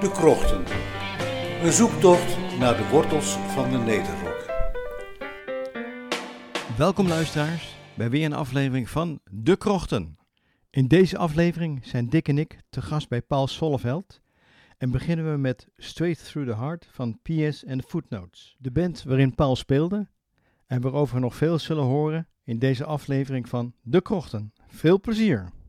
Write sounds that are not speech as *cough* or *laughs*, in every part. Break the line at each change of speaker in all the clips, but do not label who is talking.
De Krochten. Een zoektocht naar de wortels van de Nederrok.
Welkom luisteraars bij weer een aflevering van De Krochten. In deze aflevering zijn Dick en ik te gast bij Paul Solleveld en beginnen we met Straight Through the Heart van PS and Footnotes, de band waarin Paul speelde en waarover we nog veel zullen horen in deze aflevering van De Krochten. Veel plezier!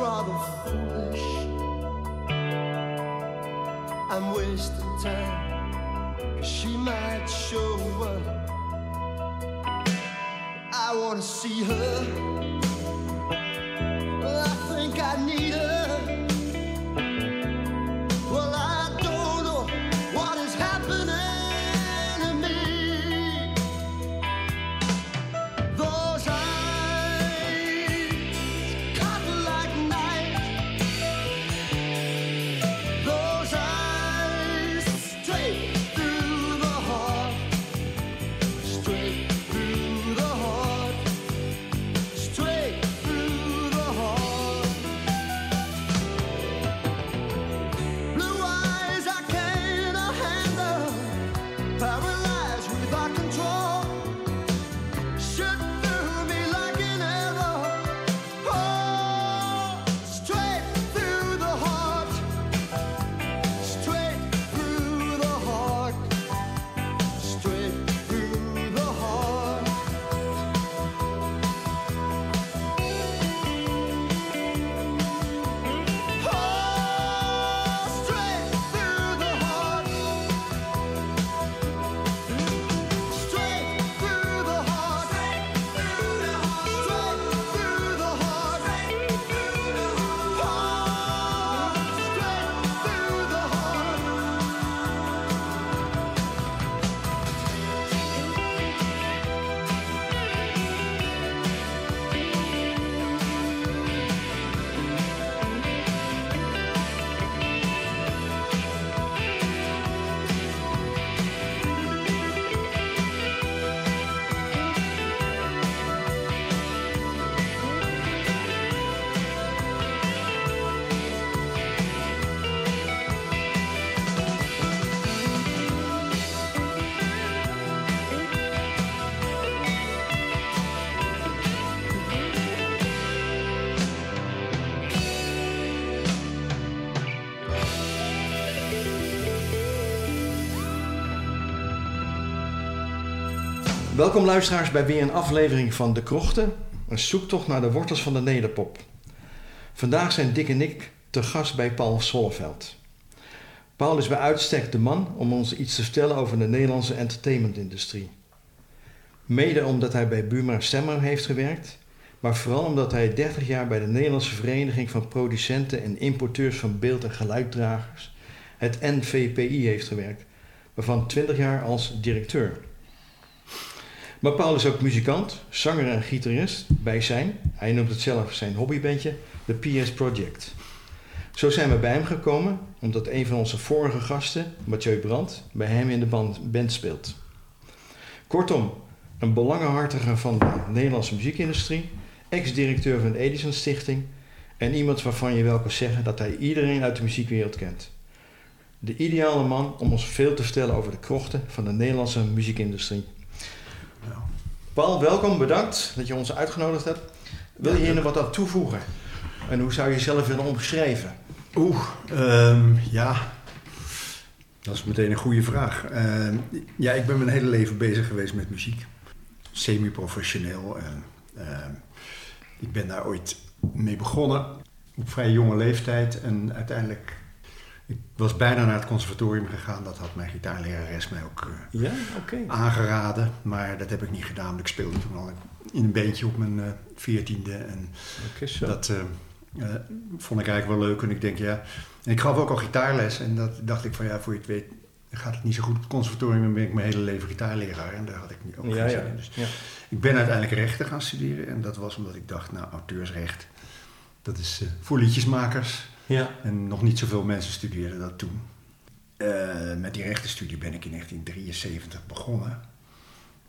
Rather foolish. I'm wasting time. She might show up. I wanna see her.
Welkom luisteraars bij weer een aflevering van De Krochten, een zoektocht naar de wortels van de nederpop. Vandaag zijn Dick en ik te gast bij Paul Solleveld. Paul is bij uitstek de man om ons iets te vertellen over de Nederlandse entertainmentindustrie. Mede omdat hij bij Buma Stemmer heeft gewerkt, maar vooral omdat hij 30 jaar bij de Nederlandse Vereniging van Producenten en Importeurs van Beeld- en Geluiddragers, het NVPI, heeft gewerkt, waarvan 20 jaar als directeur. Maar Paul is ook muzikant, zanger en gitarist bij zijn, hij noemt het zelf zijn hobbybandje, de PS Project. Zo zijn we bij hem gekomen omdat een van onze vorige gasten, Mathieu Brandt, bij hem in de band, band speelt. Kortom, een belangenhartige van de Nederlandse muziekindustrie, ex-directeur van de Edison Stichting en iemand waarvan je wel kan zeggen dat hij iedereen uit de muziekwereld kent. De ideale man om ons veel te vertellen over de krochten van de Nederlandse muziekindustrie. Paul, welkom, bedankt dat je ons uitgenodigd hebt. Wil je hier nog wat aan toevoegen? En hoe zou je jezelf willen omschrijven?
Oeh, ehm, ja. Dat is meteen een goede vraag. Ehm, ja, ik ben mijn hele leven bezig geweest met muziek. Semi-professioneel. En, ehm, ik ben daar ooit mee begonnen op vrij jonge leeftijd. En uiteindelijk, ik was bijna naar het conservatorium gegaan. Dat had mijn gitaarlerares mij ook eh,
Ja,
aangeraden. Maar dat heb ik niet gedaan. want Ik speelde toen al in een bandje op mijn eh, veertiende. en
Oké, zo.
Dat eh, vond ik eigenlijk wel leuk. En ik denk, ja. En ik gaf ook al gitaarles. En dat dacht ik van, ja, voor je het weet, gaat het niet zo goed op het conservatorium. Dan ben ik mijn hele leven gitaarleraar. En daar had ik ook
ja,
geen zin in. Dus
ja.
ik ben uiteindelijk rechten gaan studeren. En dat was omdat ik dacht, nou, auteursrecht. Dat is voor liedjesmakers.
Ja.
En nog niet zoveel mensen studeerden dat toen. Eh, met die rechtenstudie ben ik in 1973 begonnen.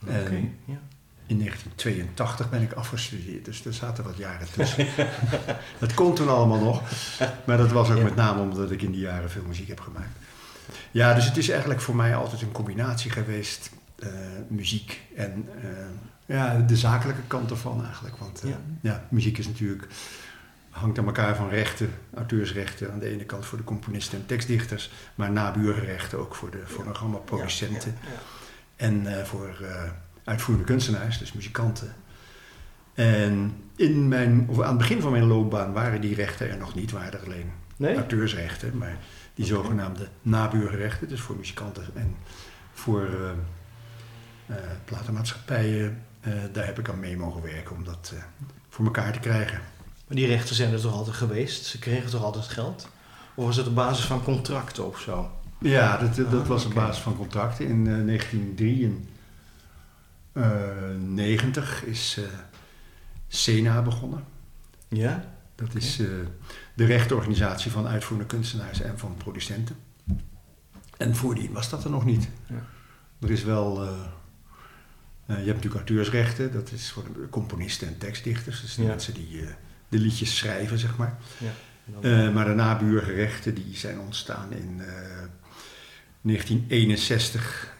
Oké. Ja.
in 1982 ben ik afgestudeerd, dus er zaten wat jaren tussen. *laughs* dat kon toen allemaal nog, maar dat was ook
Ja.
met name omdat ik in die jaren veel muziek heb gemaakt. Ja, dus het is eigenlijk voor mij altijd een combinatie geweest, eh, muziek en eh, ja, de zakelijke kant ervan eigenlijk. Want
Ja.
ja. muziek is natuurlijk, hangt aan elkaar van rechten, auteursrechten aan de ene kant voor de componisten en tekstdichters, maar nabuurrechten ook voor de fonogrammaproducenten. En eh, voor eh, uitvoerende kunstenaars, dus muzikanten. En in mijn, of aan het begin van mijn loopbaan waren die rechten er nog niet, waren er alleen
Nee?
auteursrechten, maar die zogenaamde nabuurrechten, dus voor muzikanten en voor eh, platenmaatschappijen, daar heb ik aan mee mogen werken om dat voor elkaar te krijgen.
Maar die rechten zijn er toch altijd geweest? Ze kregen toch altijd geld? Of was het op basis van contracten of zo?
Ja, dat, dat
Ah,
was op basis van contracten. In eh, 1993 is eh Sena begonnen.
Ja?
Dat is eh, de rechtorganisatie van uitvoerende kunstenaars en van producenten. En voordien was dat er nog niet.
Ja.
Er is wel... eh, eh, je hebt natuurlijk auteursrechten, dat is voor de componisten en tekstdichters. Dus de
Ja.
mensen die eh, de liedjes schrijven, zeg maar.
ja. Dan-
Eh, maar de nabuurgerechten die zijn ontstaan in eh, 1961.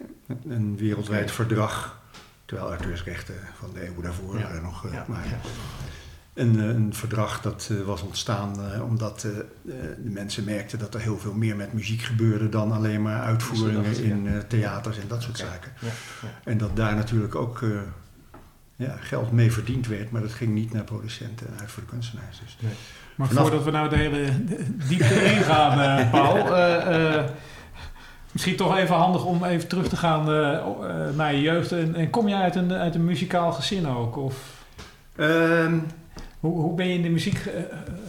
Een wereldwijd verdrag. Terwijl auteursrechten van de eeuw daarvoor
Ja.
eh, nog eh,
ja,
waren.
ja.
Een, eh, een verdrag dat eh, was ontstaan eh, omdat eh, eh, de mensen merkten dat er heel veel meer met muziek gebeurde dan alleen maar uitvoeringen in eh, theaters en dat soort zaken.
Ja, ja.
En dat daar natuurlijk ook eh, ja, geld mee verdiend werd, maar dat ging niet naar producenten en uitvoerende kunstenaars. Dus
Maar
Vanaf-
voordat we nou de hele diepte ingaan, eh *laughs* Paul. eh, eh, misschien toch even handig om even terug te gaan naar je jeugd. En, en kom jij uit een, uit een muzikaal gezin ook? Of
Ehm,
hoe, hoe ben je in de muziek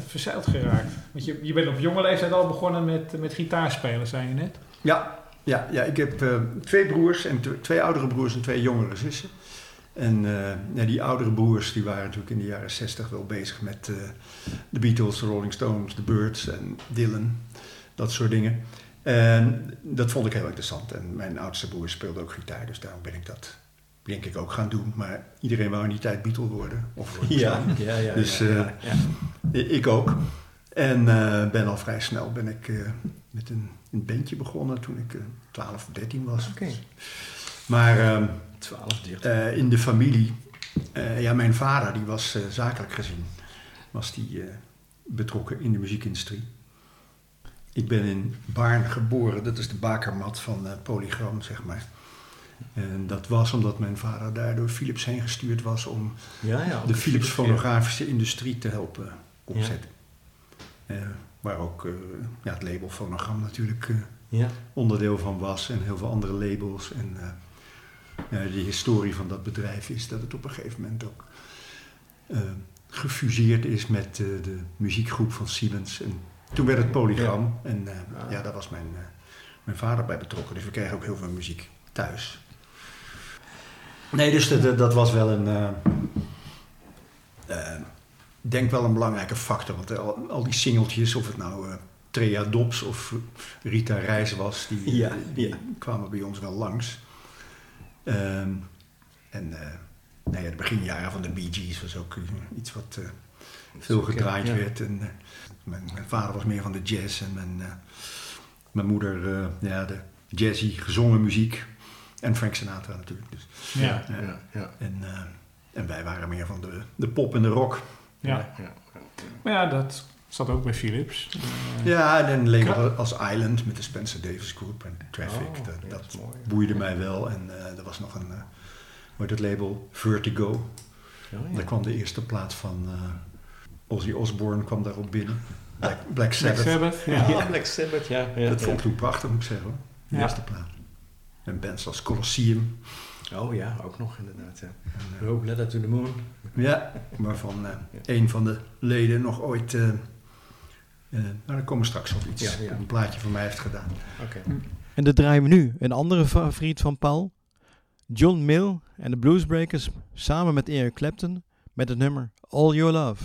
verzeild geraakt? Want je, je bent op jonge leeftijd al begonnen met, met gitaarspelen, zei je net.
Ja, ja, ja ik heb twee broers, en tw- twee oudere broers en twee jongere zussen. En eh, ja, die oudere broers die waren natuurlijk in de jaren zestig wel bezig met eh, de Beatles, de Rolling Stones, de Birds en Dylan, dat soort dingen. En dat vond ik heel interessant. En mijn oudste broer speelde ook gitaar, dus daarom ben ik dat denk ik ook gaan doen. Maar iedereen wou in die tijd Beatle worden. Of
Ja, ja, ja.
Dus,
ja,
eh,
ja, ja.
I- Ik ook. En ben al vrij snel ben ik, met een, een bandje begonnen toen ik eh, 12 of 13 was.
Oké.
Maar ehm,
12, 13.
eh, in de familie, eh, ja, mijn vader die was eh, zakelijk gezien, was die betrokken in de muziekindustrie. Ik ben in Baarn geboren, dat is de bakermat van Polygram, zeg maar. En dat was omdat mijn vader daar door Philips heen gestuurd was om
Ja, ja.
de Philips fonografische industrie te helpen opzetten. Waar ook ja, het label Fonogram natuurlijk
Ja.
onderdeel van was en heel veel andere labels. En eh, de historie van dat bedrijf is dat het op een gegeven moment ook eh, gefuseerd is met eh, de muziekgroep van Siemens. En toen werd het Polygram en
Ah.
ja, daar was mijn, mijn vader bij betrokken. Dus we kregen ook heel veel muziek thuis. Nee, dus dat, dat was wel een. denk wel een belangrijke factor. Want al, al die singeltjes, of het nou Trea Dobbs of Rita Reis was, die,
Ja,
die
ja.
kwamen bij ons wel langs. Ehm, en eh nou ja, de beginjaren van de Bee Gees was ook eh, iets wat eh, veel gedraaid
Ja.
werd. En, eh, mijn, mijn vader was meer van de jazz en mijn, eh, mijn moeder eh, ja, de jazzy gezongen muziek. En Frank Sinatra natuurlijk. Dus.
Ja.
Ja, ja, ja.
En, eh, en wij waren meer van de, de pop en de rock.
Ja.
ja.
Maar ja, dat zat ook bij Philips. Eh,
Ja, en een label als Island met de Spencer Davis Group en Traffic.
Oh,
dat
ja,
dat
dat is mooi.
boeide mij wel. En eh, er was nog een, eh hoe heet het label? Vertigo.
Ja,
Daar kwam de eerste plaat van eh, Ozzy Osbourne kwam daarop binnen. Black, Black Sabbath.
Black Sabbath. Ja.
Ja, Black Sabbath, ja. ja,
dat
ja.
vond ik toen prachtig, moet ik zeggen. hoor. De
Ja.
eerste plaat. En bands als Colosseum.
Oh ja, ook nog inderdaad. Ja.
En,
Letter to the Moon.
Ja, waarvan eh, een van de leden nog ooit, eh eh nou daar komen we straks op iets,
Ja, ja.
een plaatje van mij heeft gedaan.
Oké.
En dan draaien we nu een andere favoriet van Paul. John Mill en de Bluesbreakers samen met Eric Clapton met het nummer All Your Love.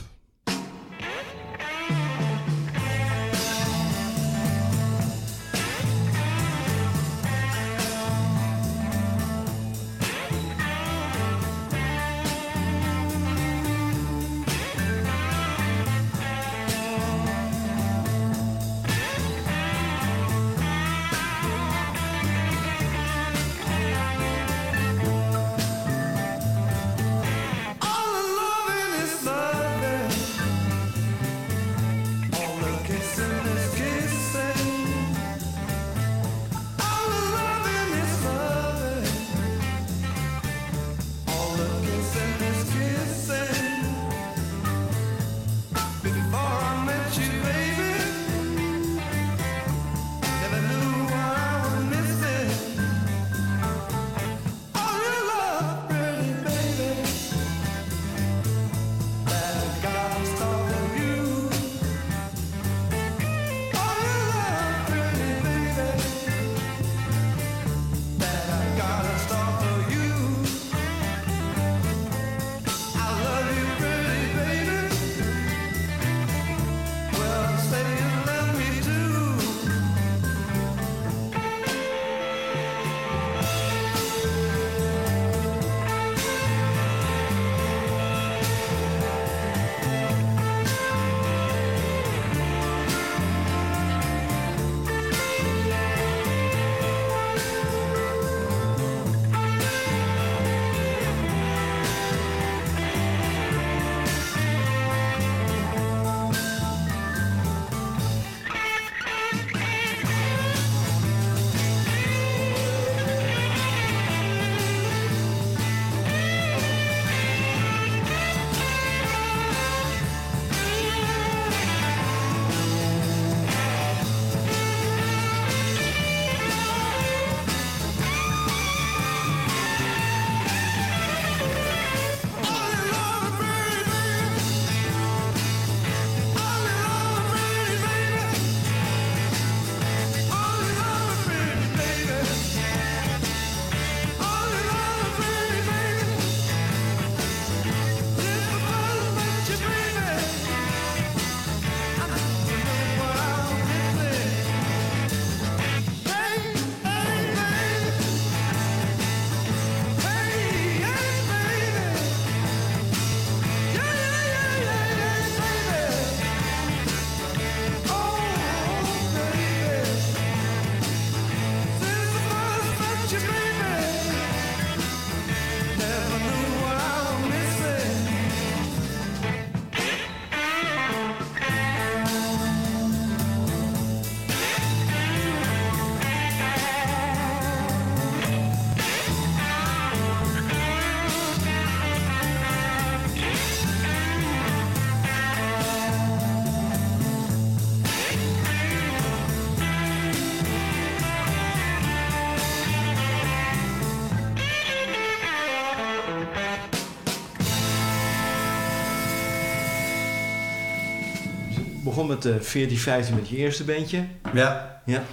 Begon met eh 14, 15 met je eerste bandje.
Ja.
Ja.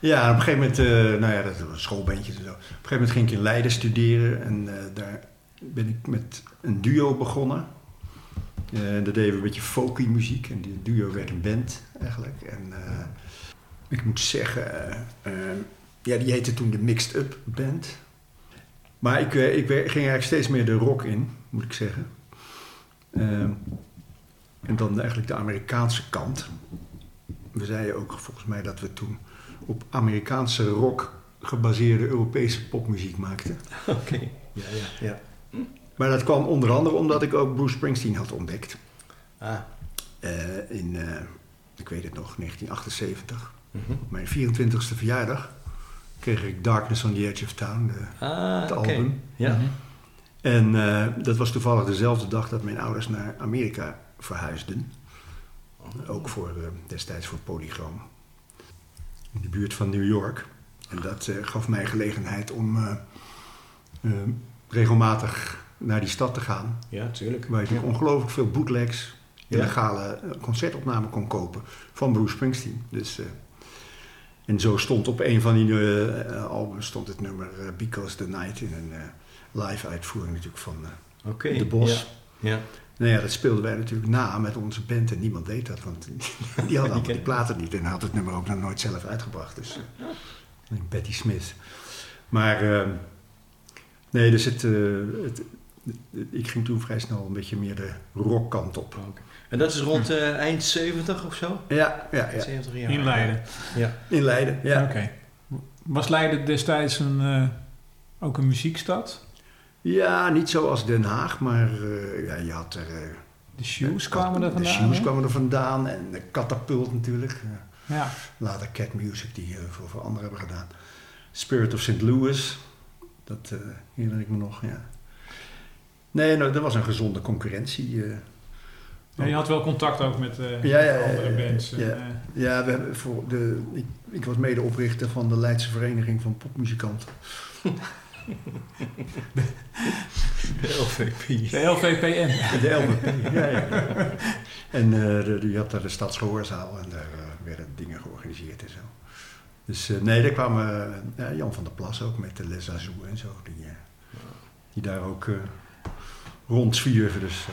Ja, op een gegeven moment, eh, nou ja, dat was schoolbandjes en zo. Op een gegeven moment ging ik in Leiden studeren en eh, daar ben ik met een duo begonnen. Eh daar deden we een beetje folky muziek en die duo werd een band eigenlijk. En eh, ik moet zeggen, eh, eh, ja, die heette toen de Mixed Up Band. Maar ik, eh, ik ging eigenlijk steeds meer de rock in, moet ik zeggen. En dan eigenlijk de Amerikaanse kant. We zeiden ook volgens mij dat we toen op Amerikaanse rock gebaseerde Europese popmuziek maakten. *laughs*
Oké. Ja, ja, ja.
Maar dat kwam onder andere omdat ik ook Bruce Springsteen had ontdekt.
Ah.
Eh, in, eh, ik weet het nog, 1978.
Mhm.
Op mijn 24ste verjaardag kreeg ik Darkness on the Edge of Town, de,
Ah,
het album.
Ja.
En eh, dat was toevallig dezelfde dag dat mijn ouders naar Amerika verhuisden. Ook voor, eh, destijds voor Polygram. In de buurt van New York. En dat eh, gaf mij gelegenheid om eh, regelmatig naar die stad te gaan.
Ja, tuurlijk.
Waar je natuurlijk ongelooflijk veel bootlegs,
Ja.
illegale eh, concertopnamen kon kopen van Bruce Springsteen. Dus, en zo stond op een van die albums stond het nummer eh, Because the Night in een live uitvoering natuurlijk van. De Bos.
Ja. ja.
Nou ja, dat speelden wij natuurlijk na met onze band en niemand deed dat, want die hadden allemaal die platen niet en had het nummer ook nog nooit zelf uitgebracht. Dus eh, Betty Smith. Maar eh, nee, dus het, eh, het, ik ging toen vrij snel een beetje meer de rockkant op.
En dat is rond eh, eind 70 of zo?
Ja, ja, ja.
70 jaar.
In Leiden.
Ja.
In Leiden, ja.
Oké. Was Leiden destijds een, eh, ook een muziekstad?
Ja, niet zoals Den Haag, maar eh, ja, je had er... eh,
De shoes
de
kwamen er vandaan?
De shoes kwamen er vandaan en de Catapult natuurlijk. Eh,
Ja.
Later Cat Music, die heel veel voor anderen hebben gedaan. Spirit of St. Louis, dat eh, herinner ik me nog, ja. Nee, nou, er was een gezonde concurrentie. eh.
Ja, je had wel contact ook met eh,
Ja, ja, ja,
andere
ja, ja,
bands. en,
ja.
eh,
Ja, we hebben voor de, ik, ik was medeoprichter van de Leidse Vereniging van Popmuzikanten. *laughs*
De LVP.
de LVPN.
De LBP, ja, ja. *laughs* En eh, je had daar de Stadsgehoorzaal en daar eh, werden dingen georganiseerd en zo. Dus eh, nee, daar kwamen eh, Jan van der Plas ook met de Les Azou en zo. Die, die daar ook eh rondzwierven. Dus,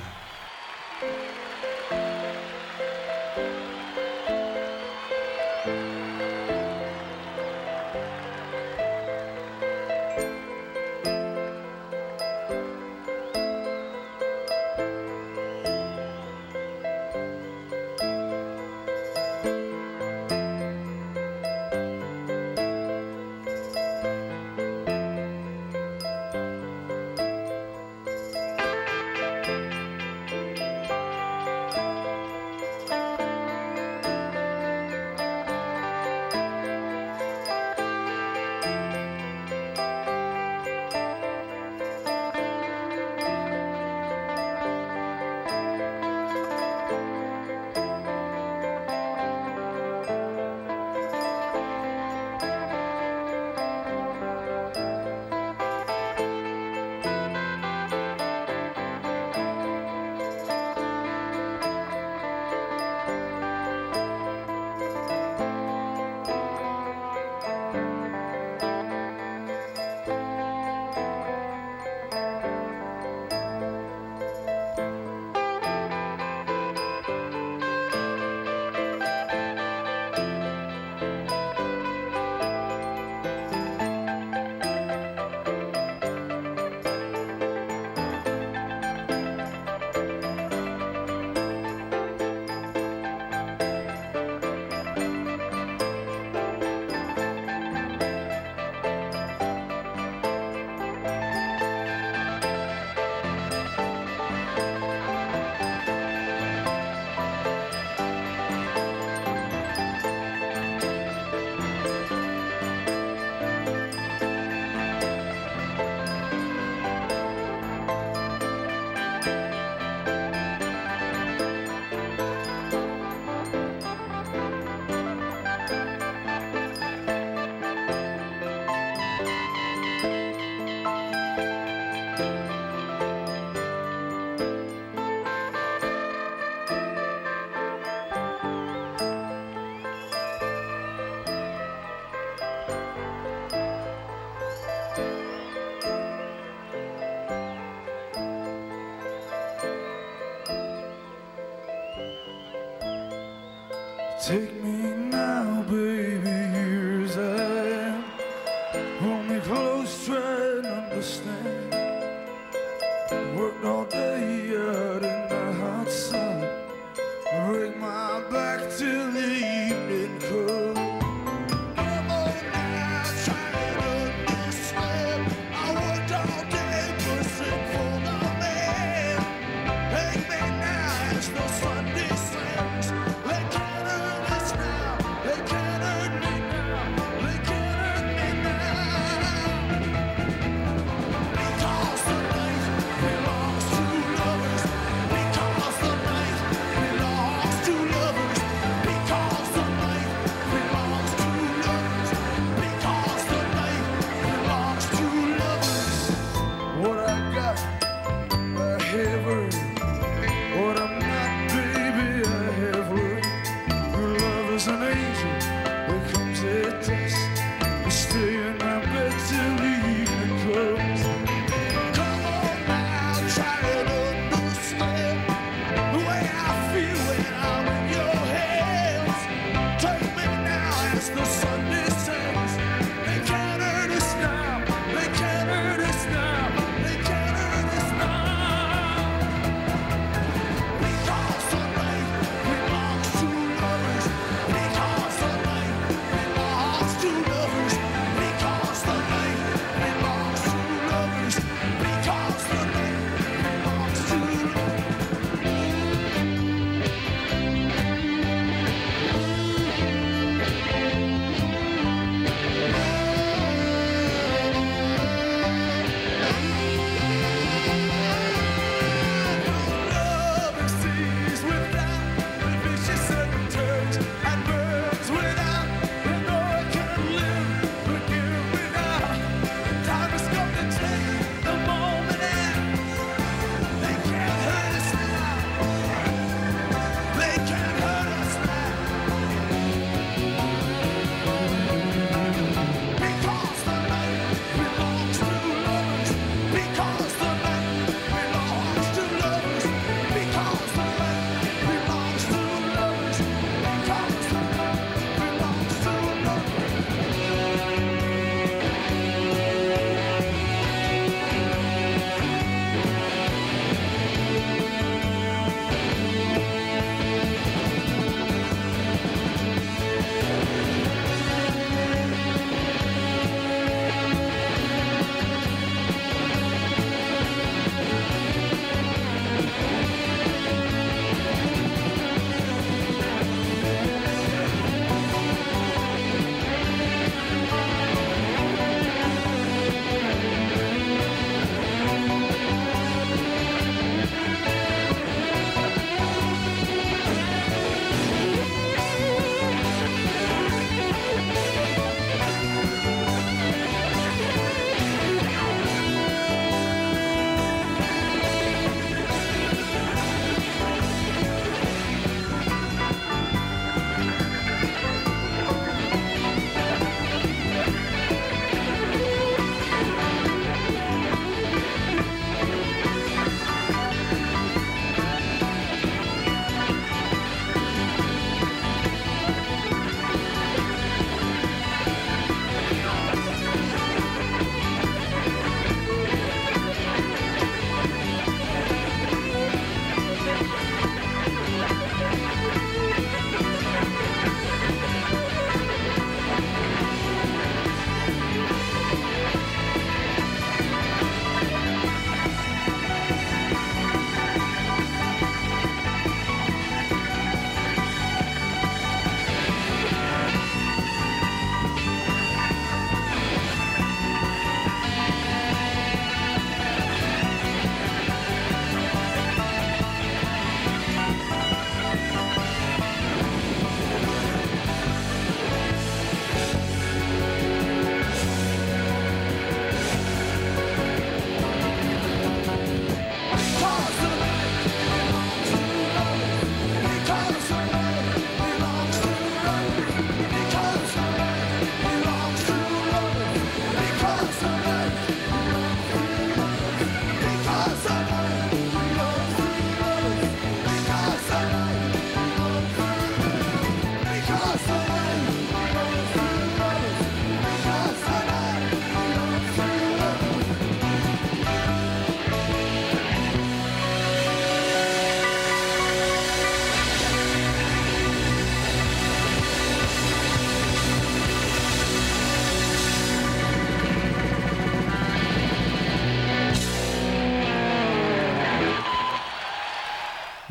Take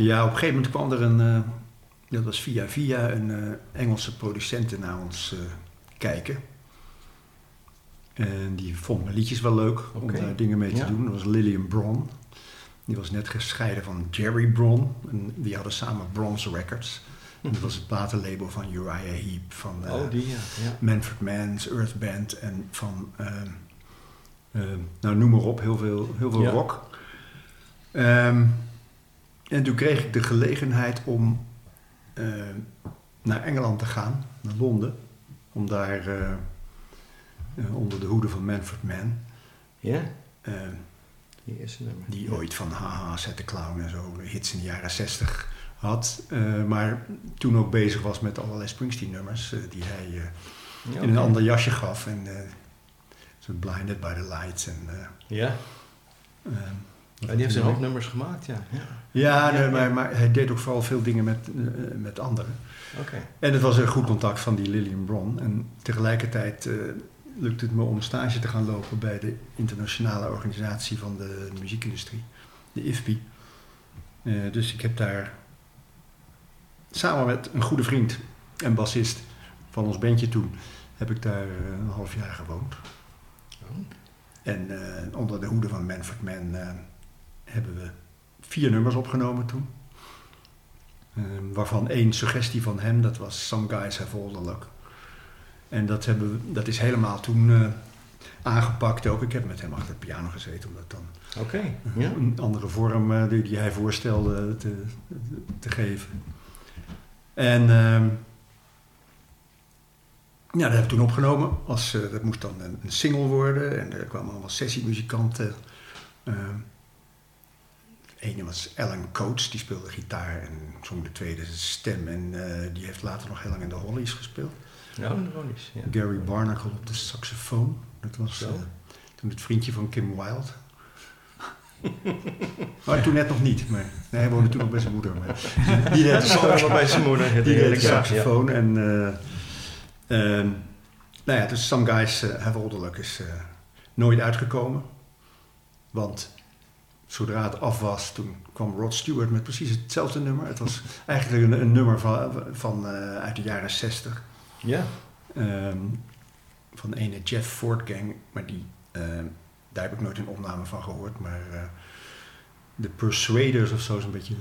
Ja, op een gegeven moment kwam er een, eh, dat was via via, een eh, Engelse producenten naar ons eh, kijken. En die vond mijn liedjes wel leuk om daar dingen mee te
Ja.
doen. Dat was Lillian Bron. Die was net gescheiden van Jerry Bron. En die hadden samen Bronze Records. En dat was het platenlabel van Uriah Heep, van
Oh, die ja. ja.
Manfred Mann's Earth Band en van, nou noem maar op, heel veel, heel veel
Ja.
rock. Ehm, en toen kreeg ik de gelegenheid om ehm, naar Engeland te gaan, naar Londen, om daar eh, eh, onder de hoede van Manfred Mann,
Ja, die eerste nummer.
die
Ja.
ooit van Haha, Zet de Clown en zo, hits in de jaren zestig had, eh, maar toen ook bezig was met allerlei Springsteen-nummers eh, die hij eh, in een ander jasje gaf. En eh zo Blinded by the Lights. En, eh,
Ja,
ehm,
die heeft een hoop nummers gemaakt, ja. ja.
ja, nee. Maar, maar hij deed ook vooral veel dingen met, eh, met anderen.
Oké.
En het was een goed contact van die Lillian Bron. En tegelijkertijd eh, lukte het me om stage te gaan lopen bij de internationale organisatie van de muziekindustrie, de IFPI. Eh, dus ik heb daar samen met een goede vriend en bassist van ons bandje toen, heb ik daar een half jaar gewoond.
Oh.
En onder de hoede van Manfred Mann hebben we vier nummers opgenomen toen. Eh, waarvan één suggestie van hem, dat was Some Guys Have All The Luck. En dat, hebben we, dat is helemaal toen eh, aangepakt ook. Ik heb met hem achter de piano gezeten om dat dan een andere vorm eh, die, die hij voorstelde te, te geven. En ehm, ja, dat heb ik toen opgenomen. Als, eh, dat moest dan een, een single worden en er kwamen allemaal sessiemuzikanten. Ehm de ene was Alan Coates, die speelde gitaar en zong de tweede stem. En eh, die heeft later nog heel lang in de Hollies gespeeld.
De ja.
Gary Barnacle op de saxofoon. Dat was eh, toen het vriendje van Kim Wilde. *laughs* maar toen net nog niet. Maar, nee, hij woonde toen nog bij zijn moeder. Maar, *laughs* die
bij zijn moeder.
die deed de
ja.
saxofoon. En, eh, ehm, nou ja, dus Some Guys eh, Have All The Luck is nooit uitgekomen. Want zodra het af was, toen kwam Rod Stewart met precies hetzelfde nummer. Het was eigenlijk een, een nummer van, van, eh, uit de jaren 60.
Ja.
Ehm, van de ene Jeff Ford Gang, maar die, ehm, daar heb ik nooit een opname van gehoord. Maar eh, de Persuaders of zo is een beetje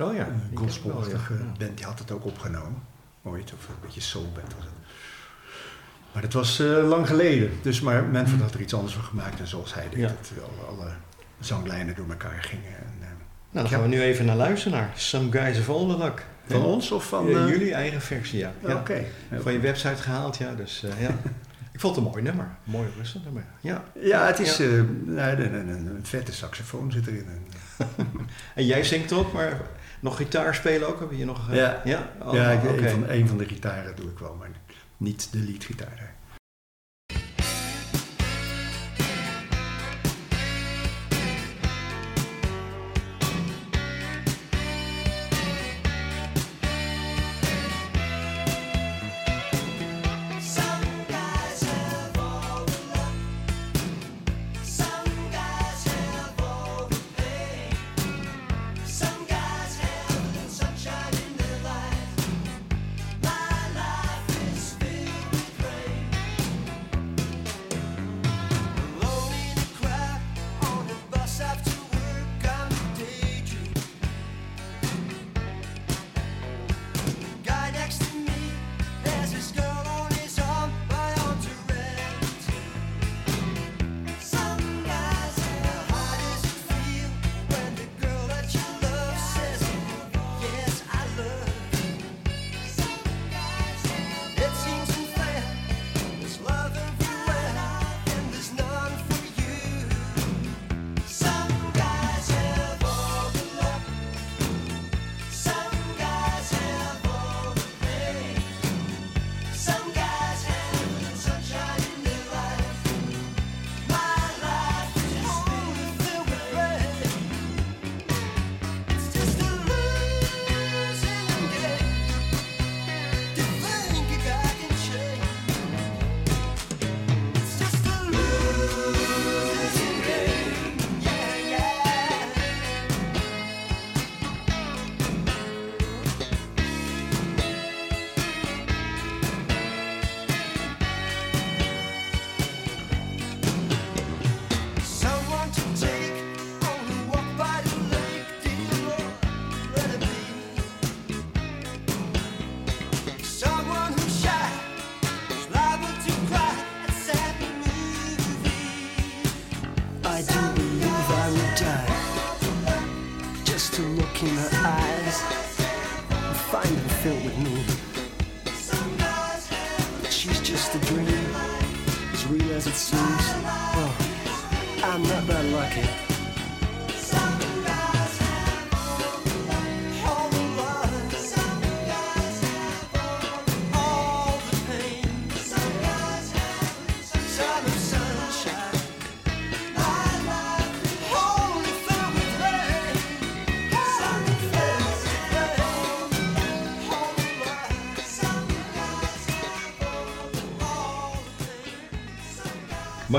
Oh ja.
een
ken ik wel,
gospelachtige
ja.
band. Die had het ook opgenomen, ooit. Of een beetje soulband was het. Maar dat was eh, lang geleden. Dus, maar Manfred had er iets anders van gemaakt. En zoals hij deed
Ja.
het, alle zanglijnen door elkaar gingen. En, eh,
Nou, dan gaan we nu even naar luisteren naar Some Guys of All The Luck.
van ons of van... Eh,
jullie eigen versie, ja.
ja. Oké.
Van je website gehaald, ja. Dus eh, ja. *laughs* Ik vond het een mooi nummer. Een mooi rustig nummer. Ja.
Ja, het is
Ja.
nou, een, een, een, vette saxofoon zit erin. *laughs* En,
jij zingt ook, maar nog gitaar spelen ook? Heb je nog... eh,
Ja.
Ja, Oh,
ja, ik, een, van, een van de gitaren doe ik wel, maar niet de leadgitaar.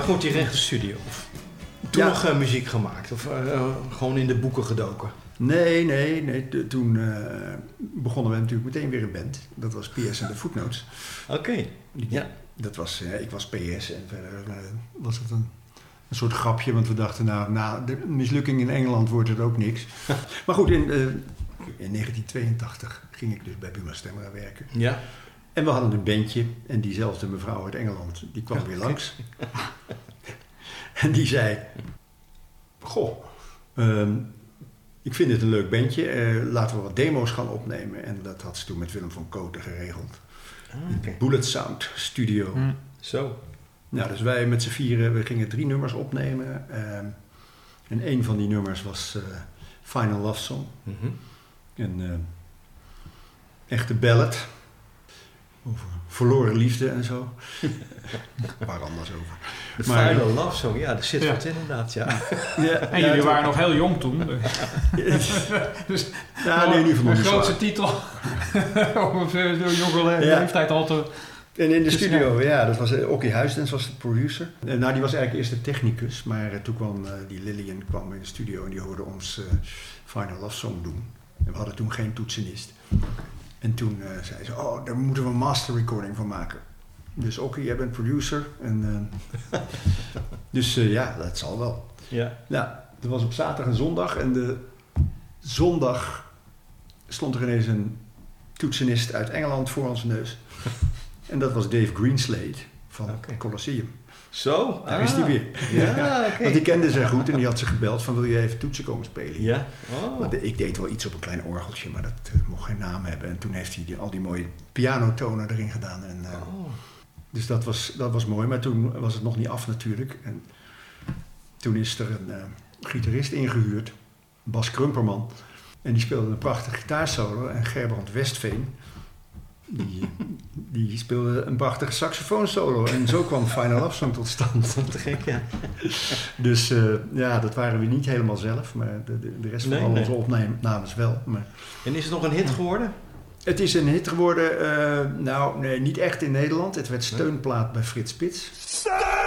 Goed, direct de studio. Toen
Ja.
nog eh, muziek gemaakt? Of eh, eh, gewoon in de boeken gedoken?
Nee, nee, nee. Toen begonnen we natuurlijk meteen weer een band. Dat was PS en de Footnotes.
Oké. Ja.
Dat was, ik was PS en verder was het een, een soort grapje. Want we dachten, nou, na de mislukking in Engeland wordt het ook niks. *laughs* maar goed, in, in 1982 ging ik dus bij Buma Stemra werken.
Ja.
En we hadden een bandje. En diezelfde mevrouw uit Engeland, die kwam weer langs. *laughs* *laughs* en die zei... Goh, ehm, ik vind het een leuk bandje. eh, laten we wat demo's gaan opnemen. En dat had ze toen met Willem van Koten geregeld.
Ah.
Bullet Sound Studio.
Hm.
Zo.
Nou, dus wij met z'n vieren, we gingen drie nummers opnemen. ehm, en een van die nummers was eh, Final Love Song.
Mhm.
Een eh, echte ballad. Over verloren liefde en zo. Waar anders over. *laughs*
De
Maar-
Final Love Song, ja, daar zit
Ja.
wat inderdaad, ja.
Ja,
En jullie waren nog heel jong toen. *laughs* dus *laughs*
Ja, nee, in
Een
niet
grootste
zwaar.
titel. Om een veel jonge leeftijd al te...
En in de
Dus
studio, ja, dat was uh, Okkie Huisdens was de producer. En, nou, die was eigenlijk eerst de technicus, maar eh, toen kwam eh, die Lillian kwam in de studio en die hoorde ons eh, Final Love Song doen. En we hadden toen geen toetsenist. En toen eh, zei ze, oh, daar moeten we een master recording van maken. Dus Okkie, jij bent producer. En, eh, *laughs* dus eh, ja, dat zal wel.
Ja.
Nou, dat was op zaterdag en zondag. En de zondag stond er ineens een toetsenist uit Engeland voor onze neus. *laughs* En dat was Dave Greenslade van
Oké.
Colosseum.
Zo?
Daar is hij weer.
Ja.
Want die kende ze goed en die had ze gebeld van wil je even toetsen komen spelen?
Ja. Oh.
Want ik deed wel iets op een klein orgeltje, maar dat eh, mocht geen naam hebben. En toen heeft hij die, al die mooie pianotonen erin gedaan. En, eh,
Oh.
dus dat was, dat was mooi, maar toen was het nog niet af natuurlijk. En toen is er een eh, gitarist ingehuurd, Bas Krumperman. En die speelde een prachtige gitaarsolo. En Gerbrand Westveen, die, die speelde een prachtige saxofoonsolo. En zo kwam Final Love Song tot stand.
Te gek, ja.
Dus eh, ja, dat waren we niet helemaal zelf, maar de, de, de rest
Nee,
van al
nee.
onze opnames wel. Maar
En is het nog een hit geworden?
het is een hit geworden, eh, nou nee, niet echt in Nederland. Het werd steunplaat bij Frits Spits.
Ja.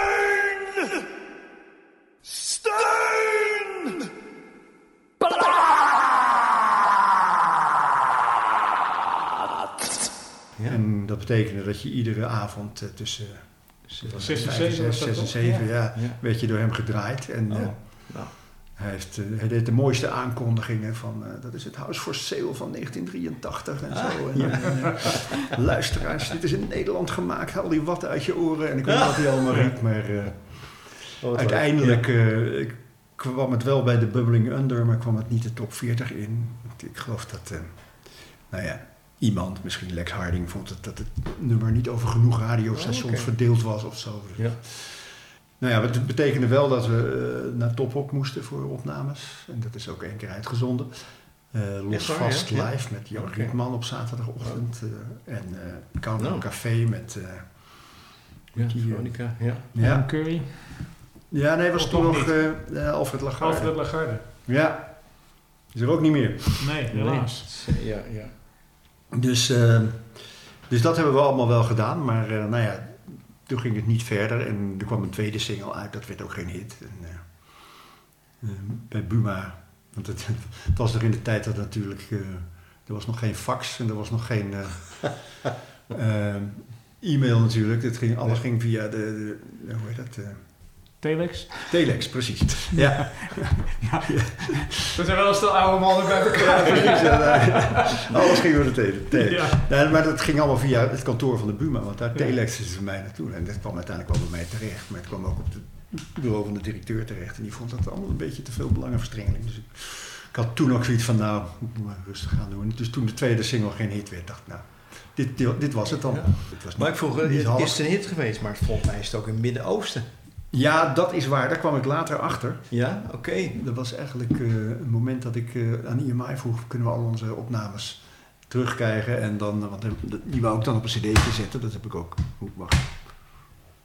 Betekende dat je iedere avond eh, tussen
Zes en
vijf
zeven was
zes
dat
en
toch?
zeven, ja,
Ja.
werd je door hem gedraaid. En
Oh.
eh,
Nou.
hij, heeft, eh, hij deed de mooiste aankondigingen van, eh, dat is het House for Sale van 1983 en
Ah,
zo. En, eh, *laughs* luisteraars, dit is in Nederland gemaakt, haal die wat uit je oren. En ik weet niet wat hij *laughs* allemaal riep, maar eh,
Oh,
uiteindelijk eh, kwam het wel bij de Bubbling Under, maar kwam het niet de top 40 in. Ik geloof dat, eh, nou ja, iemand, misschien Lex Harding, vond het, dat het nummer niet over genoeg radiostations
Oh,
verdeeld was of zo.
Ja.
Nou ja, het betekende wel dat we eh, naar Top Rock moesten voor opnames. En dat is ook één keer uitgezonden. Eh Los
waar,
Vast
ja?
Live met Jan. Rietman op zaterdagochtend. eh, en eh Countdown. Café met... eh,
Ja,
die,
Veronica, ja.
ja.
Curry.
ja, nee, was
Of
toen
nog
Alfred Lagarde.
Alfred Lagarde.
Ja, is er ook niet meer.
Nee, helaas.
Ja, ja.
Dus, eh, dus dat hebben we allemaal wel gedaan. Maar eh, nou ja, toen ging het niet verder. En er kwam een tweede single uit. Dat werd ook geen hit. En, eh, bij Buma. Want het, het was nog in de tijd dat natuurlijk... er was nog geen fax en er was nog geen *laughs* e-mail natuurlijk. Het ging, alles ging via de, de hoe heet dat?
Telex.
telex, precies. *laughs* Ja,
Dat zijn wel eens de oude mannen bij elkaar.
ja precies. Ja, alles ging door de tele- telex.
Ja.
Maar dat ging allemaal via het kantoor van de Buma, want daar telex is bij mij naartoe. En dat kwam uiteindelijk wel bij mij terecht. Maar het kwam ook op de bureau van de directeur terecht. En die vond dat allemaal een beetje te veel belangenverstrengeling. Dus ik, had toen ook zoiets van, nou, moet maar rustig gaan doen. Dus toen de tweede single geen hit werd, dacht ik, nou, dit, dit, dit was het dan.
Ja.
Het was
Maar ik vroeg, eh,
niet
is het een hit geweest? Maar volgens mij is het ook in het Midden-Oosten.
Ja, dat is waar. Daar kwam ik later achter.
Ja, oké.
Dat was eigenlijk eh, een moment dat ik eh, aan IMI vroeg, kunnen we al onze opnames terugkrijgen? En dan, want de- die wou ik dan op een cd'tje zetten. Dat heb ik ook goed wacht,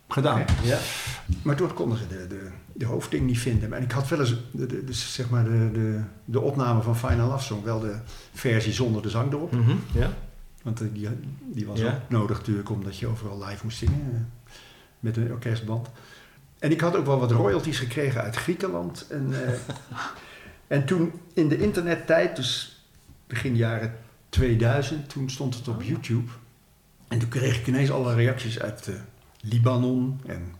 gedaan.
Ja.
Maar toen konden ze de, de, de hoofdding niet vinden. En ik had wel eens de, de, de- zeg maar de, de, de opname van Final Love Song, wel de versie zonder de zang erop.
Mhm, ja.
Want eh, die, die was
Ja.
ook nodig natuurlijk, omdat je overal live moest zingen. eh, met een orkestband. En ik had ook wel wat royalties gekregen uit Griekenland. En, eh, en toen in de internettijd, dus begin jaren 2000, toen stond het op YouTube. En toen kreeg ik ineens alle reacties uit eh, Libanon en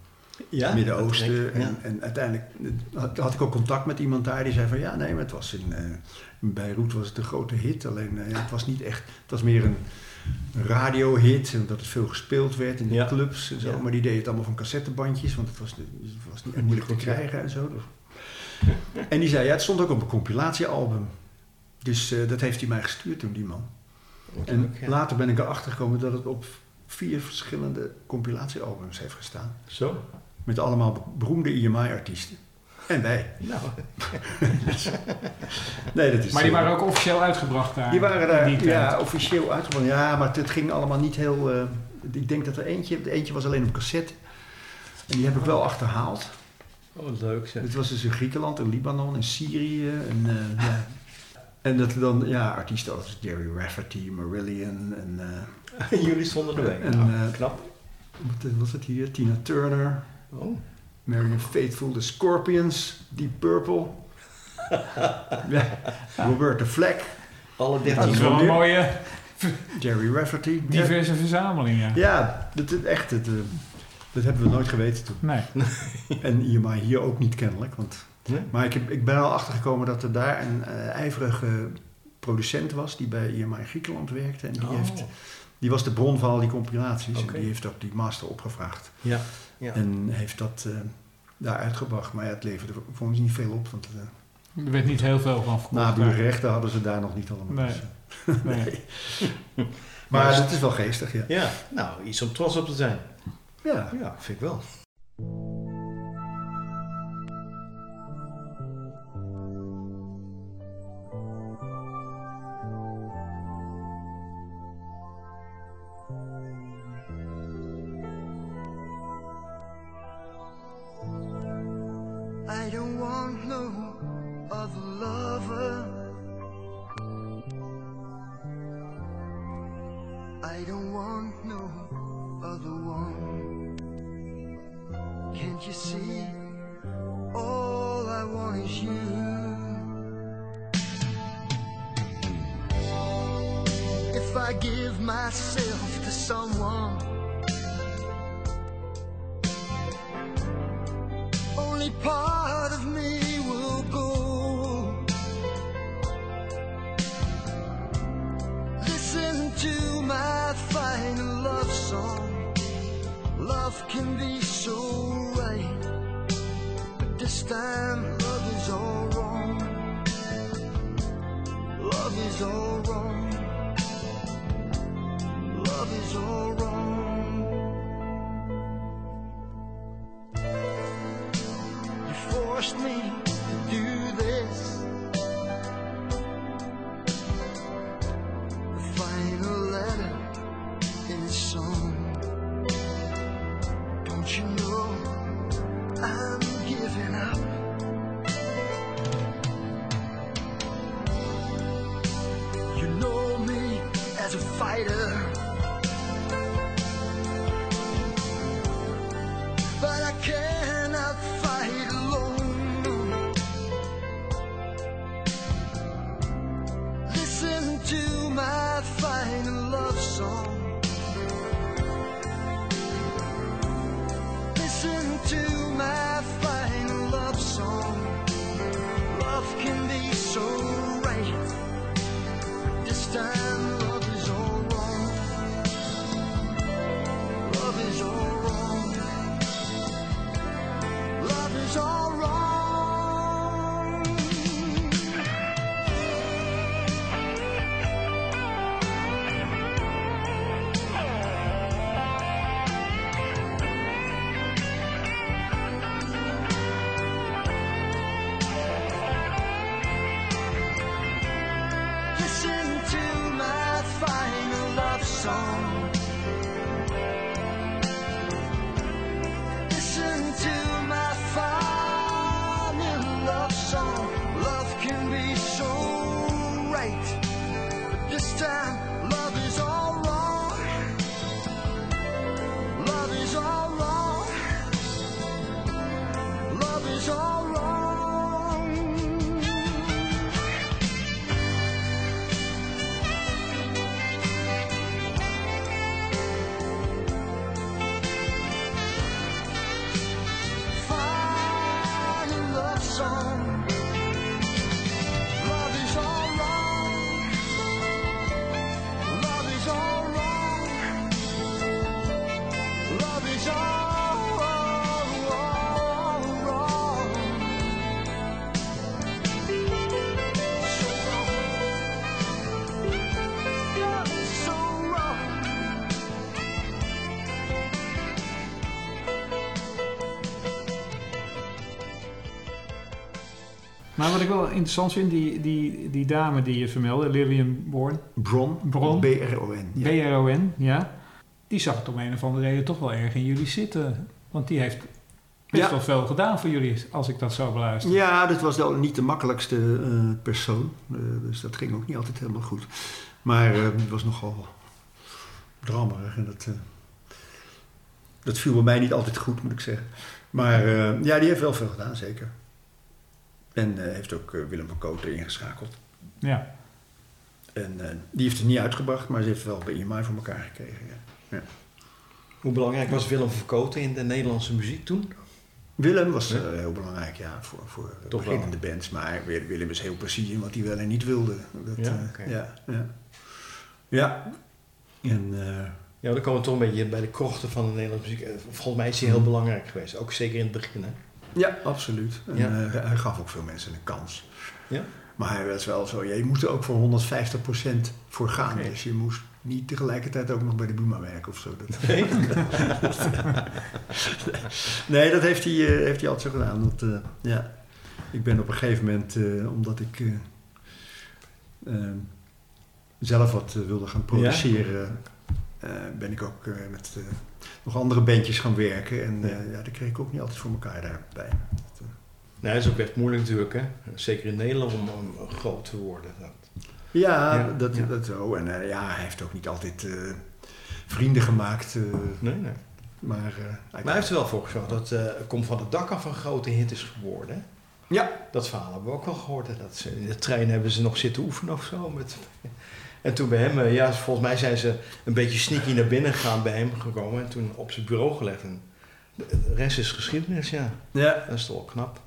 Ja,
Midden-Oosten. En, en uiteindelijk had, had ik ook contact met iemand daar die zei van ja, nee, maar het was in, eh, in Beirut was het een grote hit. Alleen het was niet echt, het was meer een radiohit, omdat het veel gespeeld werd in de
Ja.
clubs en zo.
Ja.
Maar die deed het allemaal van cassettebandjes, want het was, het was niet moeilijk te krijgen en zo. En die zei ja, het stond ook op een compilatiealbum. Dus eh, dat heeft hij mij gestuurd toen, die man.
Wat
En
leuk, ja.
later ben ik erachter gekomen dat het op vier verschillende compilatiealbums heeft gestaan.
Zo.
Met allemaal beroemde IMI-artiesten. En wij.
Nou, *laughs*
Nee, dat is
Maar die
eh,
waren ook officieel uitgebracht daar.
Die waren daar
die
ja, officieel uitgebracht. Ja, maar het ging allemaal niet heel... eh, ik denk dat er eentje... de Eentje was alleen op cassette. En die heb ik wel achterhaald.
oh, leuk zeg.
Het was dus in Griekenland, in Libanon, in Syrië. En, eh, ja. en dat er dan, ja, artiesten als Jerry Rafferty, Marillion en... eh, *laughs*
Jullie stonden erbij.
En,
Nou,
eh,
knap.
wat was het hier? Tina Turner,
Oh.
Marion Faithful, The Scorpions, Deep Purple. *laughs* ja, Roberta Flack,
Alle
Dat
13
is wel een mooie
Jerry Rafferty. Ja,
diverse verzameling, ja.
ja dat, is echt, het, eh, dat hebben we nooit geweten toen.
Nee.
En IMI hier ook niet kennelijk. Want,
Nee?
maar ik, heb, ik ben al achtergekomen dat er daar een eh, ijverige producent was die bij IMI Griekenland werkte. En die,
Oh.
heeft, die was de bron van al die compilaties. En die heeft ook die master opgevraagd.
Ja. ja.
En heeft dat eh, daar uitgebracht. Maar ja, het leverde voor ons niet veel op. Want eh
Er werd niet heel veel van verkocht.
nabuurrechten hadden ze daar nog niet allemaal.
Nee.
Eh,
Nee. *laughs* *laughs*
Maar het is wel geestig, ja.
ja, nou, iets om trots op te zijn.
Ja,
Ja, vind ik wel.
Fighter.
Maar wat ik wel interessant vind, die, die, die dame die je vermeldde, Lillian Bourne,
Bron.
Bron.
B-R-O-N. Ja.
BRON, ja. Die zag het om een of andere reden toch wel erg in jullie zitten. Want die heeft best
Ja.
wel veel gedaan voor jullie, als ik dat zo beluister.
Ja, dat was wel niet de makkelijkste eh, persoon. Eh, dus dat ging ook niet altijd helemaal goed. Maar eh, het was nogal drammerig. En dat, dat viel bij mij niet altijd goed, moet ik zeggen. Maar ja, die heeft wel veel gedaan, zeker. En eh, heeft ook eh, Willem van Kooten ingeschakeld.
Ja.
En eh, die heeft het niet uitgebracht, maar ze heeft wel bij IMI voor elkaar gekregen. Ja.
Hoe belangrijk was Willem Verkoten in de Nederlandse muziek toen?
Willem was eh,
Ja.
heel belangrijk ja, voor, voor
Toch
beginnende bands. Maar Wi- Willem is heel precies in wat hij wel en niet wilde. Dat,
Ja,
eh,
oké.
ja, ja. ja. En eh,
Ja, dan komen we toch een beetje bij de krochten van de Nederlandse muziek. Volgens mij is hij heel belangrijk geweest, ook zeker in het begin. Hè?
Ja, absoluut. En,
Ja.
eh, hij gaf ook veel mensen een kans.
Ja.
Maar hij was wel zo, je moest er ook voor 150% voor gaan. Dus je moest niet tegelijkertijd ook nog bij de Buma werken of zo. Dat,
Nee? *laughs*
nee, dat heeft hij, eh, heeft hij altijd zo gedaan. Eh, ja, ik ben op een gegeven moment, omdat ik zelf wat wilde gaan produceren, ben ik ook met nog andere bandjes gaan werken. En eh, ja, dat kreeg ik ook niet altijd voor elkaar daarbij. Eh,
Nee, dat is ook echt moeilijk natuurlijk. Hè? Zeker in Nederland om, om groot te worden. Dat-
ja,
Ja,
dat,
ja.
dat zo. En eh, ja, hij heeft ook niet altijd vrienden gemaakt.
Nee, nee.
maar,
Maar hij heeft er wel voor gezorgd dat Kom van het dak af een grote hit is geworden. Hè?
Ja.
Dat verhaal hebben we ook wel gehoord. Hè? Dat ze, in de trein hebben ze nog zitten oefenen of zo. Met, en toen bij hem, eh, ja, volgens mij zijn ze een beetje sneaky naar binnen gegaan bij hem gekomen. En toen op zijn bureau gelegd. En de rest is geschiedenis, ja.
ja,
Dat is toch wel knap.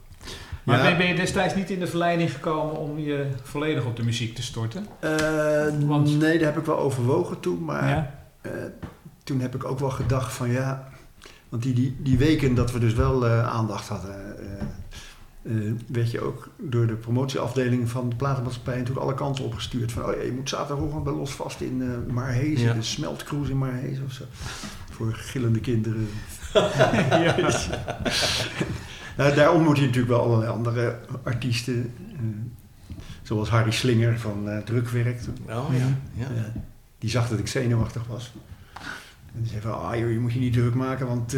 Maar
Ja.
ben- je destijds niet in de verleiding gekomen om je volledig op de muziek te storten?
Eh,
Want-
nee, dat heb ik wel overwogen toen, maar
ja?
eh, toen heb ik ook wel gedacht van ja, want die, die, die weken dat we dus wel eh, aandacht hadden, eh, werd je ook door de promotieafdeling van de platenmaatschappij natuurlijk alle kanten opgestuurd. Van oh ja, je moet zaterdagochtend bij Losvast in eh Marhezen,
Ja.
de smeltcruise in Marhezen of zo. Voor gillende kinderen. *laughs* *laughs* Nou, daar ontmoet je natuurlijk wel allerlei andere artiesten. eh, zoals Harry Slinger van eh Drukwerk.
Oh ja. ja.
Ja, die zag dat ik zenuwachtig was. En die zei van, ah joh, je moet je niet druk maken, want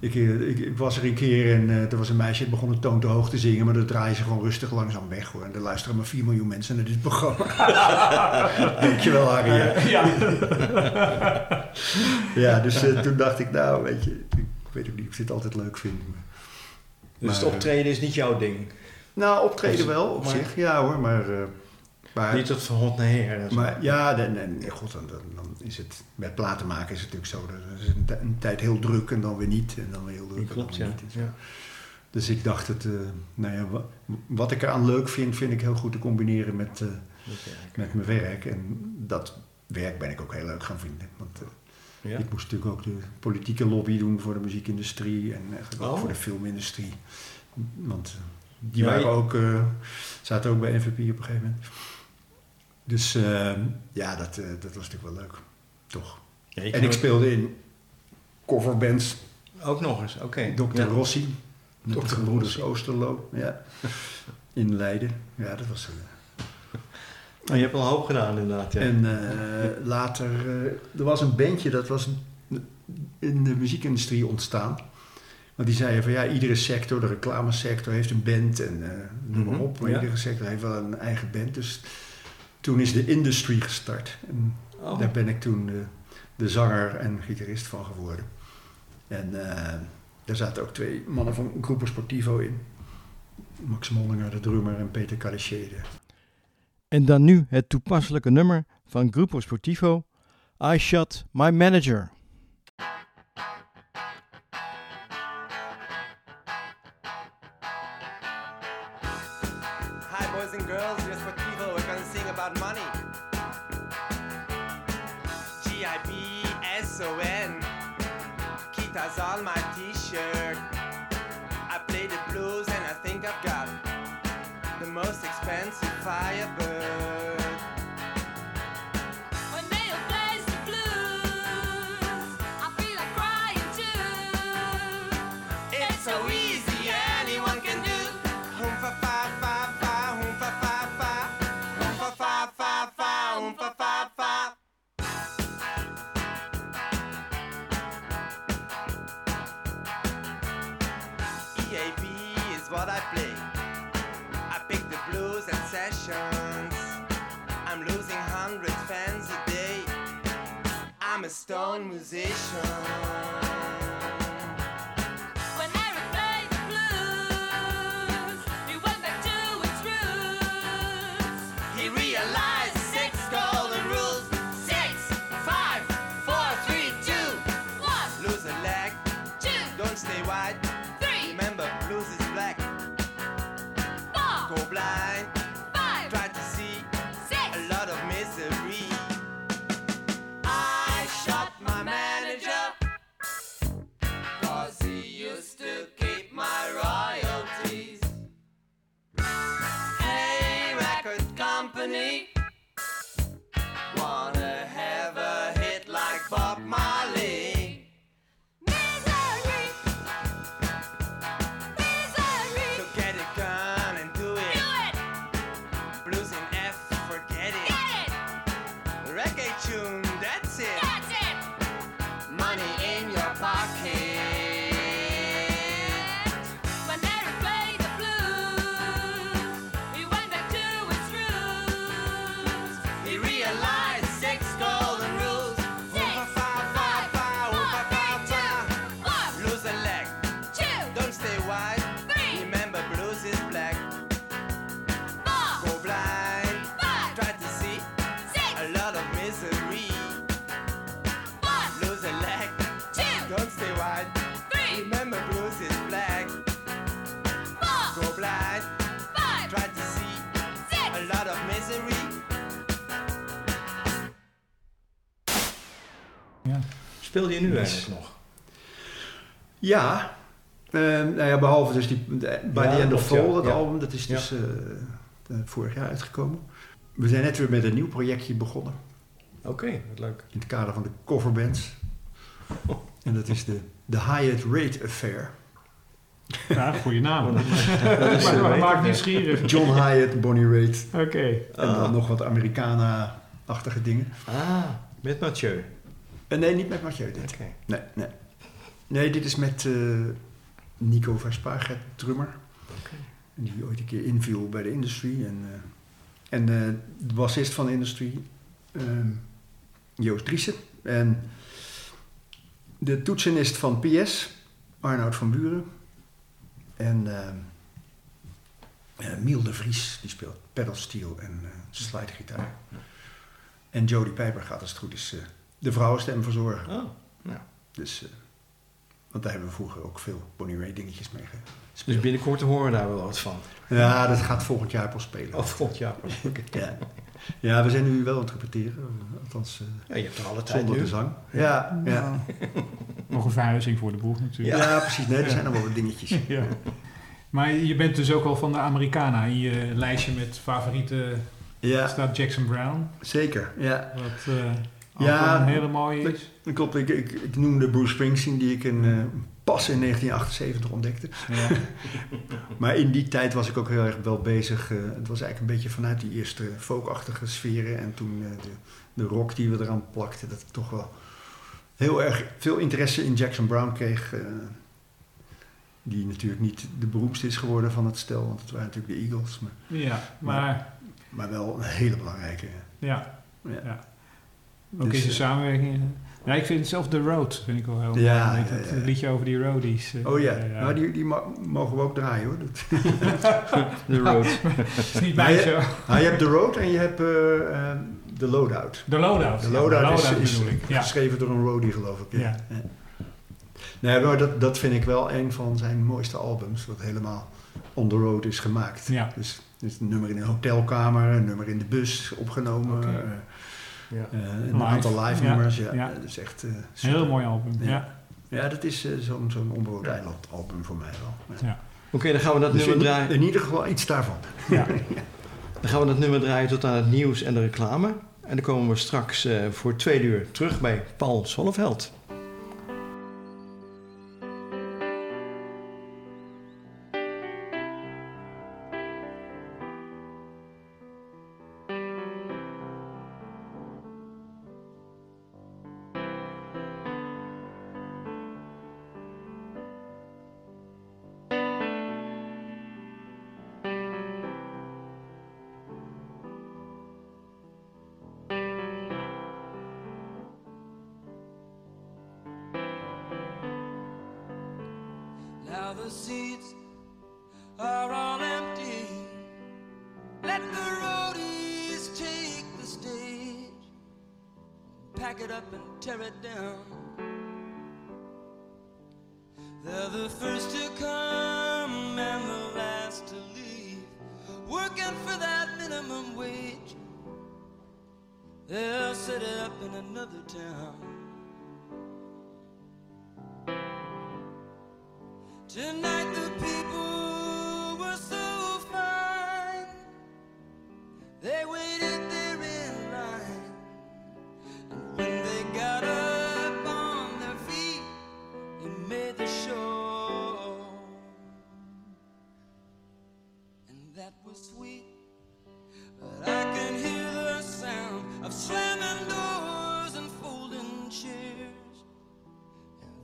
ik, eh, ik, ik was er een keer en eh, er was een meisje dat begon een toon te hoog te zingen, maar dat draaien ze gewoon rustig langzaam weg hoor. En er luisteren maar 4 miljoen mensen naar dit programma. *laughs* Dankjewel Harry.
ja. *laughs*
Ja, dus eh, toen dacht ik, nou weet je, ik weet ook niet of ik dit altijd leuk vind. maar-
Dus het optreden is niet jouw ding.
Nou, optreden wel op
Maar-
zich, ja hoor, maar... maar
Niet tot van hond naar her.
Maar ja, nee, nee, god, dan, dan, dan is het met platen maken is het natuurlijk zo. Dat is een, tij- een tijd heel druk en dan weer niet. En dan weer heel druk
Dat
en
klopt,
dan
ja.
niet. Dus ik dacht, het, eh, nou ja, wa- wat ik eraan leuk vind, vind ik heel goed te combineren met, eh, met mijn werk. En dat werk ben ik ook heel leuk gaan vinden. Want eh,
Ja.
ik moest natuurlijk ook de politieke lobby doen voor de muziekindustrie en eigenlijk ook
Oh.
voor de filmindustrie. Want die
Ja,
waren ook, zaten ook bij NVP op een gegeven moment. Dus eh, ja, dat, eh, dat was natuurlijk wel leuk. Toch.
Ja,
En ik speelde in coverbands
ook nog eens, oké.
Dr.
Ja.
Rossi.
Dr.
de gebroeders
Rossi.
Oosterlo. Ja. *laughs* In Leiden. Ja, dat was... eh,
Oh, je hebt al een hoop gedaan inderdaad, ja.
En eh, later, er was een bandje dat was in de muziekindustrie ontstaan. Want die zeiden van ja, iedere sector, de reclamesector heeft een band en noem maar
Mhm,
op. Maar
ja.
iedere sector heeft wel een eigen band. Dus toen is de industry gestart. En
Oh.
daar ben ik toen de, de zanger en gitarist van geworden. En eh, daar zaten ook twee mannen van Groepo Sportivo in. Max Mollinger, de drummer, en Peter Calichede.
En dan nu het toepasselijke nummer van Grupo Sportivo, I Shot My Manager.
boys and girls, about money. Stone musician.
Speelde je nu eigenlijk nog?
Ja, eh, nou ja, behalve dus die de- By
Ja,
the End of Fall, dat
Ja.
album, dat is dus eh, vorig jaar uitgekomen. We zijn net weer met een nieuw projectje begonnen.
Oké, wat leuk.
In het kader van de coverbands. En dat is de, de Hyatt Rate Affair.
Ja, goede naam. *laughs*
Dat is,
maar
eh,
maakt nieuwsgierig.
John Hyatt, Bonnie Raitt
Oké.
en dan nog wat Americana-achtige dingen.
Ah, met Mathieu.
En nee, niet met Mathieu dit. Nee, nee. Nee, dit is met eh, Nico Verspaget, drummer. Die ooit een keer inviel bij de Industry. En, eh, en eh, de bassist van de Industry, ehm, Joost Driessen. En de toetsenist van PS, Arnoud van Buren. En ehm eh, Miel de Vries, die speelt pedalsteel en eh slidegitaar. En Jodie Pijper gaat als het goed is eh, de vrouwenstem verzorgen.
Oh, nou.
Dus, eh, want daar hebben we vroeger ook veel Bonnie Ray dingetjes mee gespeeld.
Dus binnenkort horen we daar wel wat van.
Ja, dat gaat volgend jaar pas spelen.
Oh, volgend jaar. *laughs*
Ja. ja, we zijn nu wel aan het repeteren. Althans, eh,
Ja, je hebt er alle tijd
zonder
nu.
de zang. Ja, ja.
Nog een verhuizing voor de boeg natuurlijk.
ja. precies. Nee, er zijn nog wel wat dingetjes. *laughs*
Ja. Maar je bent dus ook al van de Americana. In je lijstje met favorieten
Ja,
staat Jackson Brown.
zeker. Ja,
Wat eh
Ja,
een hele mooie is.
dat klopt. Ik, ik, ik noemde Bruce Springsteen, die ik in, eh, pas in 1978 ontdekte.
Ja. *laughs*
Maar in die tijd was ik ook heel erg wel bezig. eh, het was eigenlijk een beetje vanuit die eerste folkachtige sferen. En toen eh, de, de rock die we eraan plakten, dat ik toch wel heel erg veel interesse in Jackson Brown kreeg. die natuurlijk niet de beroemdste is geworden van het stel, want het waren natuurlijk de Eagles. Maar,
ja, maar
maar wel een hele belangrijke.
ja,
Ja.
Ja. Ook
Dus,
in zijn
eh,
samenwerking. Ja, ik vind zelf The Road vind ik wel heel
Ja,
mooi.
ja,
Dat
ja.
liedje over die roadies. eh,
Oh ja,
eh,
nou die, die mogen we ook draaien hoor. *laughs*
The Road. *laughs*
is niet
Maar
mij
je-
zo.
nou, je hebt The Road en je hebt eh, eh, The Loadout.
De Loadout.
De
Ja,
Loadout is,
Loadout
geschreven door een roadie geloof ik.
Ja.
Nee, maar dat, dat vind ik wel een van zijn mooiste albums. Wat helemaal on the road is gemaakt.
Ja.
Dus Dus een nummer in een hotelkamer, een nummer in de bus opgenomen.
Ja.
eh, een aantal live nummers. Ja,
ja.
Dat is echt eh,
heel mooi album.
Ja.
Ja.
Ja, dat is eh, zo'n zo'n onbewoond eiland album voor mij wel. Ja.
Oké, dan gaan we dat
Dus
nummer draaien.
in ieder geval iets daarvan.
Ja. *laughs*
Dan gaan we dat nummer draaien tot aan het nieuws en de reclame. En dan komen we straks eh, voor twee uur terug bij Paul Zolleveld.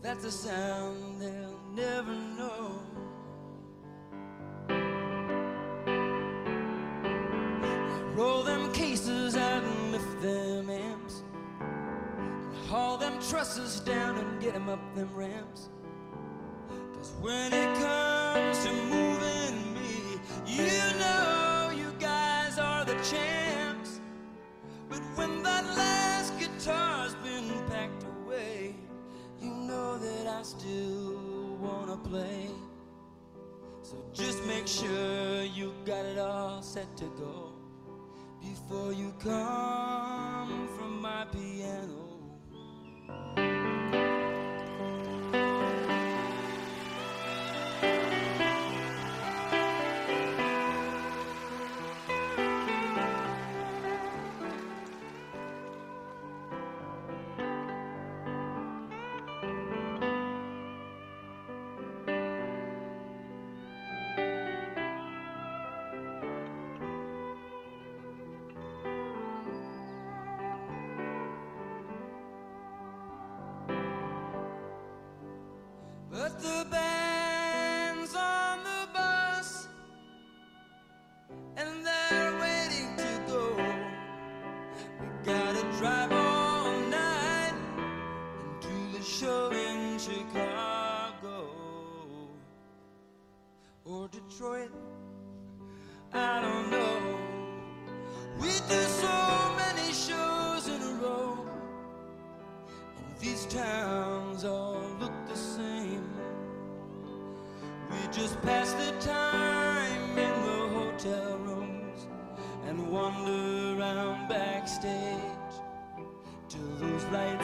That's a sound they'll never know. Roll them cases out and lift them amps. Haul them trusses down and get 'em up them ramps. Cause when it set to go before you come the band's We just pass the time in the hotel rooms and wander around backstage till those lights